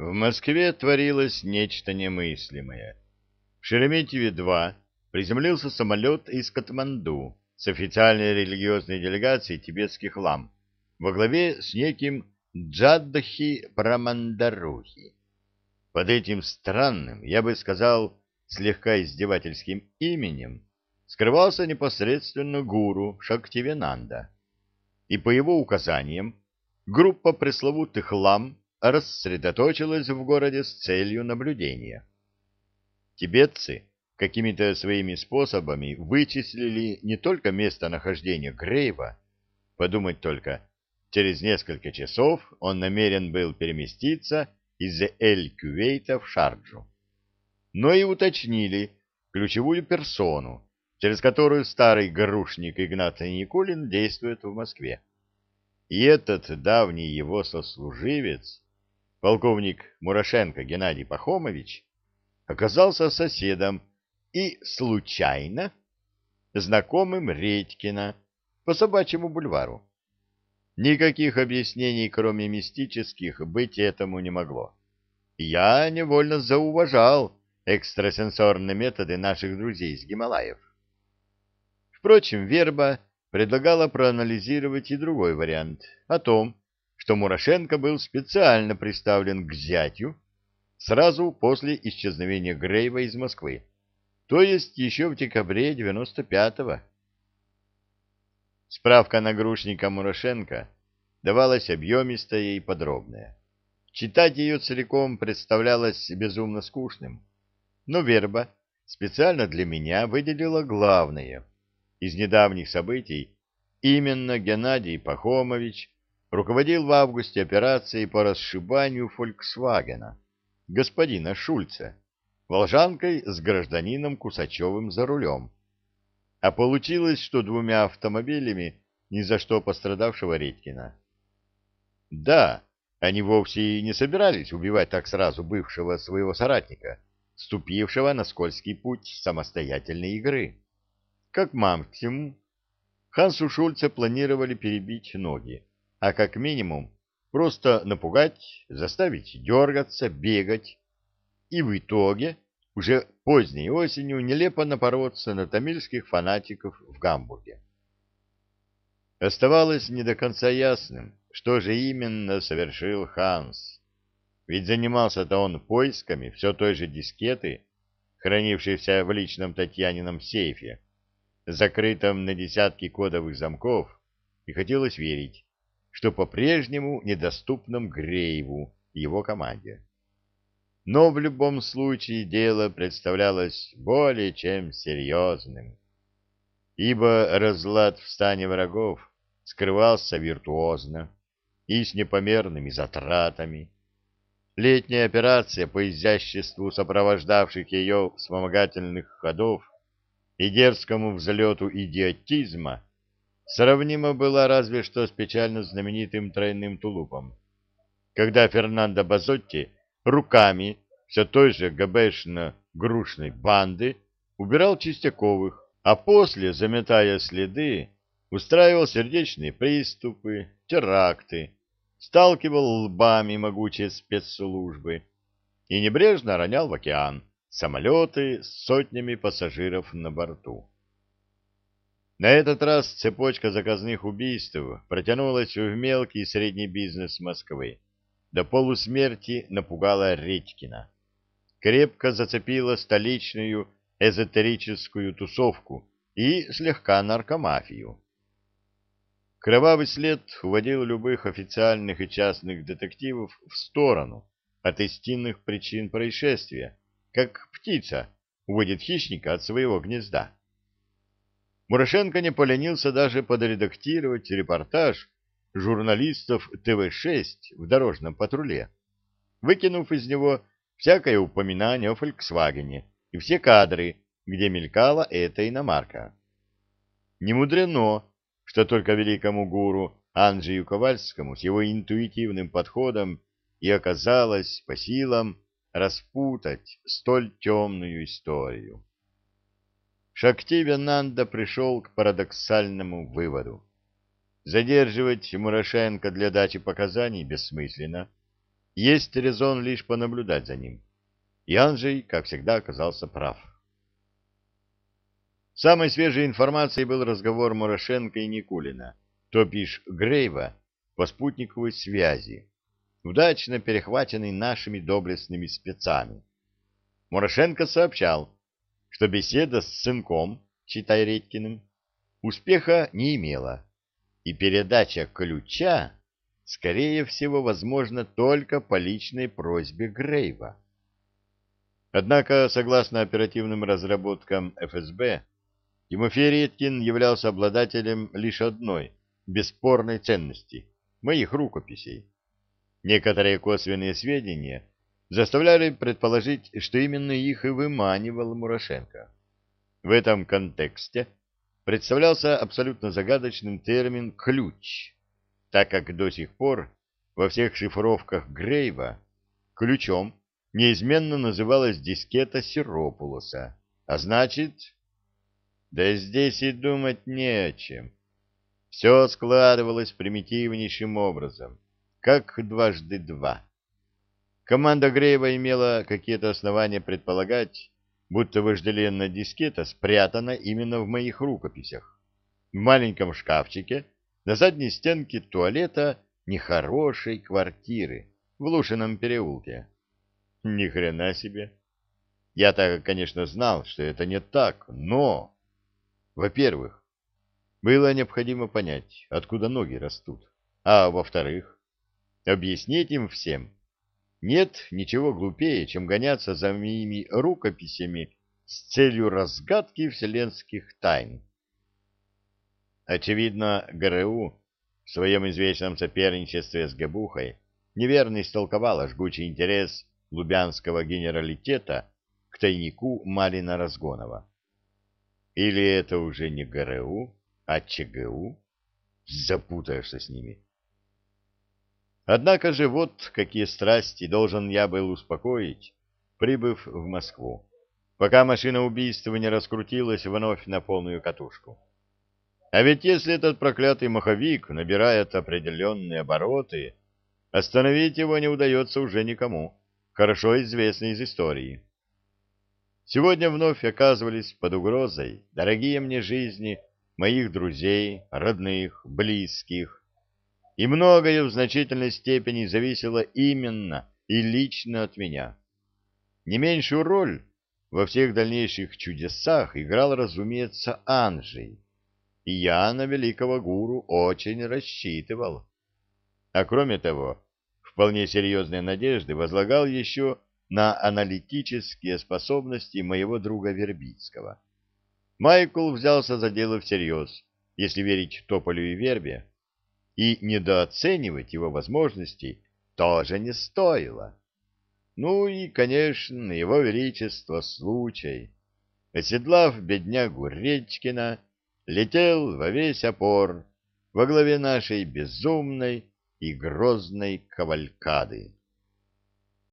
В Москве творилось нечто немыслимое. В Шереметьеве-2 приземлился самолет из Катманду с официальной религиозной делегацией тибетских лам во главе с неким Джаддахи Прамандарухи. Под этим странным, я бы сказал, слегка издевательским именем скрывался непосредственно гуру Шактивенанда. И по его указаниям группа пресловутых лам рассредоточилась в городе с целью наблюдения. Тибетцы какими-то своими способами вычислили не только местонахождение Грейва, подумать только, через несколько часов он намерен был переместиться из Эль-Кювейта в Шарджу, но и уточнили ключевую персону, через которую старый грушник Игнат Никулин действует в Москве. И этот давний его сослуживец, полковник Мурашенко Геннадий Пахомович, оказался соседом и случайно знакомым Редькина по собачьему бульвару. Никаких объяснений, кроме мистических, быть этому не могло. Я невольно зауважал экстрасенсорные методы наших друзей из Гималаев. Впрочем, Верба предлагала проанализировать и другой вариант о том, что Мурашенко был специально приставлен к зятю сразу после исчезновения Грейва из Москвы, то есть еще в декабре 95-го. Справка нагрушника Мурашенко давалась объемистая и подробная. Читать ее целиком представлялось безумно скучным, но Верба специально для меня выделила главное. Из недавних событий именно Геннадий Пахомович руководил в августе операцией по расшибанию «Фольксвагена» господина Шульца, волжанкой с гражданином Кусачевым за рулем. А получилось, что двумя автомобилями ни за что пострадавшего Редькина. Да, они вовсе и не собирались убивать так сразу бывшего своего соратника, ступившего на скользкий путь самостоятельной игры. Как максимум, Хансу Шульце планировали перебить ноги, а как минимум просто напугать, заставить дергаться, бегать, и в итоге уже поздней осенью нелепо напороться на тамильских фанатиков в Гамбурге. Оставалось не до конца ясным, что же именно совершил Ханс. Ведь занимался-то он поисками все той же дискеты, хранившейся в личном Татьянином сейфе, закрытом на десятки кодовых замков, и хотелось верить, что по-прежнему недоступном Грейву и его команде. Но в любом случае дело представлялось более чем серьезным, ибо разлад в стане врагов скрывался виртуозно и с непомерными затратами. Летняя операция по изяществу сопровождавших ее вспомогательных ходов и дерзкому взлету идиотизма сравнима была разве что с печально знаменитым тройным тулупом, когда Фернандо Базотти руками все той же ГБшно-грушной банды убирал Чистяковых, а после, заметая следы, устраивал сердечные приступы, теракты, сталкивал лбами могучие спецслужбы и небрежно ронял в океан самолеты с сотнями пассажиров на борту. На этот раз цепочка заказных убийств протянулась в мелкий и средний бизнес Москвы. До полусмерти напугала Редькина. Крепко зацепила столичную эзотерическую тусовку и слегка наркомафию. Кровавый след уводил любых официальных и частных детективов в сторону от истинных причин происшествия, как птица уводит хищника от своего гнезда. Мурашенко не поленился даже подредактировать репортаж журналистов ТВ-6 в дорожном патруле, выкинув из него всякое упоминание о «Фольксвагене» и все кадры, где мелькала эта иномарка. Не мудрено, что только великому гуру Анджию Ковальскому с его интуитивным подходом и оказалось по силам распутать столь темную историю. Шактивенанда пришел к парадоксальному выводу. Задерживать Мурашенко для дачи показаний бессмысленно, есть резон лишь понаблюдать за ним. И Анжей, как всегда, оказался прав. Самой свежей информацией был разговор Морошенко и Никулина, то бишь Грейва, по спутниковой связи, удачно перехваченный нашими доблестными спецами. Морошенко сообщал, что беседа с сынком, читай Редькиным, успеха не имела, и передача ключа, скорее всего, возможна только по личной просьбе Грейва. Однако, согласно оперативным разработкам ФСБ, Тимофей Редкин являлся обладателем лишь одной бесспорной ценности — моих рукописей. Некоторые косвенные сведения заставляли предположить, что именно их и выманивал Мурошенко. В этом контексте представлялся абсолютно загадочным термин «ключ», так как до сих пор во всех шифровках Грейва ключом неизменно называлась дискета Сиропулоса, а значит... Да здесь и думать не о чем. Все складывалось примитивнейшим образом, как дважды два. Команда Грейва имела какие-то основания предполагать, будто вожделенная дискета спрятана именно в моих рукописях. В маленьком шкафчике на задней стенке туалета нехорошей квартиры в Лушином переулке. Ни хрена себе. Я-то, конечно, знал, что это не так, но... Во-первых, было необходимо понять, откуда ноги растут. А во-вторых, объяснить им всем, нет ничего глупее, чем гоняться за моими рукописями с целью разгадки вселенских тайн. Очевидно, ГРУ в своем извечном соперничестве с Гебухой неверно истолковала жгучий интерес лубянского генералитета к тайнику Малина Разгонова. Или это уже не ГРУ, а ЧГУ? Запутаешься с ними. Однако же вот какие страсти должен я был успокоить, прибыв в Москву, пока машина убийства не раскрутилась вновь на полную катушку. А ведь если этот проклятый маховик набирает определенные обороты, остановить его не удается уже никому, хорошо известно из истории. Сегодня вновь оказывались под угрозой дорогие мне жизни моих друзей, родных, близких, и многое в значительной степени зависело именно и лично от меня. Не меньшую роль во всех дальнейших чудесах играл, разумеется, Анжей, и я на великого гуру очень рассчитывал. А кроме того, вполне серьезные надежды возлагал еще на аналитические способности моего друга Вербицкого. Майкл взялся за дело всерьез, если верить Тополю и Вербе, и недооценивать его возможностей тоже не стоило. Ну и, конечно, его величество случай. Оседлав беднягу Речкина, летел во весь опор во главе нашей безумной и грозной кавалькады.